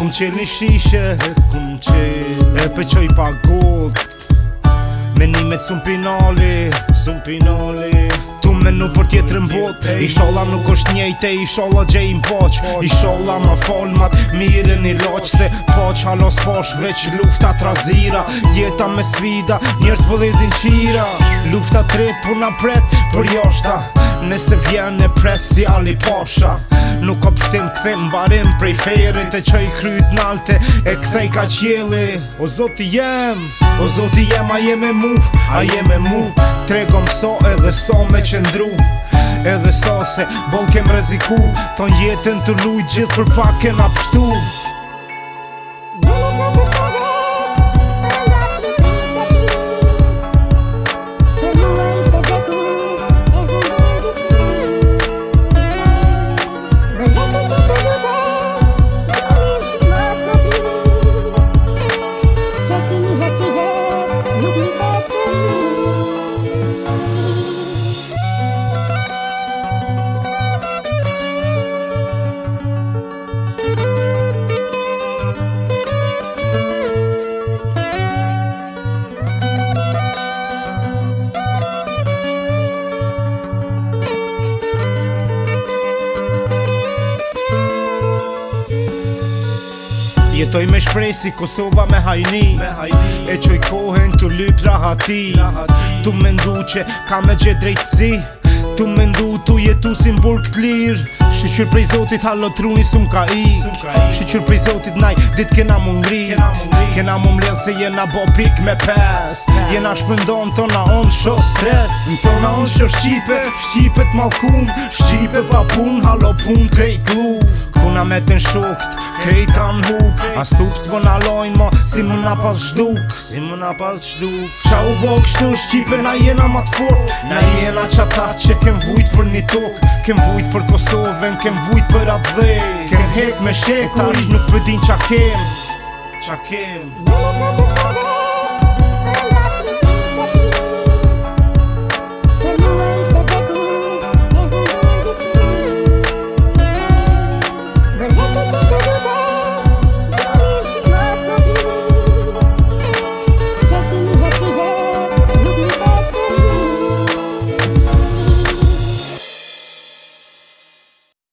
Kum qel një shishe Kum qenë E peqoj pa gold Meni me cun pinali Cun pinali Tu menu për tjetërën bot I sholla nuk është njejte I sholla gjej më poq I sholla ma falmat Mire një loq Se poq halos posh Veq lufta trazira Jeta me svida Njerës pëdhezin qira Lufta tret për na pret Për Lufta tret pret për joshta Nese vjen e pres si Ali Pasha Nuk ka pështim këthim barim prej ferit E që i kryt nalte e këthej ka qjeli O zoti jem, o zoti jem a jem e mu, a jem e mu Tregom so edhe so me qëndru Edhe so se bol kem reziku Ton jetën të luj gjithë për pak e na pështu Jetoj me shprej si Kosova me hajni, me hajni. E qoj kohen të lyp rahati, rahati. Tu me ndu që ka me gjithë drejtësi Tu me ndu tu jetu si më burë këtë lirë Shqyqyr prej Zotit halë truni su ka ik Shqyqyr prej Zotit naj dit kena më ngrit Kena më mrel se jena bo pik me pes Jena shpëndon tona on sho stres Në tona on sho shqipe, shqipe t'malkun Shqipe pa pun, halë pun krej Puna me të në shukt, krejt ka në huk A stup s'po në lojnë mo, si më në pas shduk Si më në pas shduk Qa u bo kështu Shqipe na jena ma fort Na jena qa ta që kem vujt për një tok Kem vujt për Kosovën, kem vujt për atë dhe Kem hek me shek, nuk pëdin qa kem Qa kem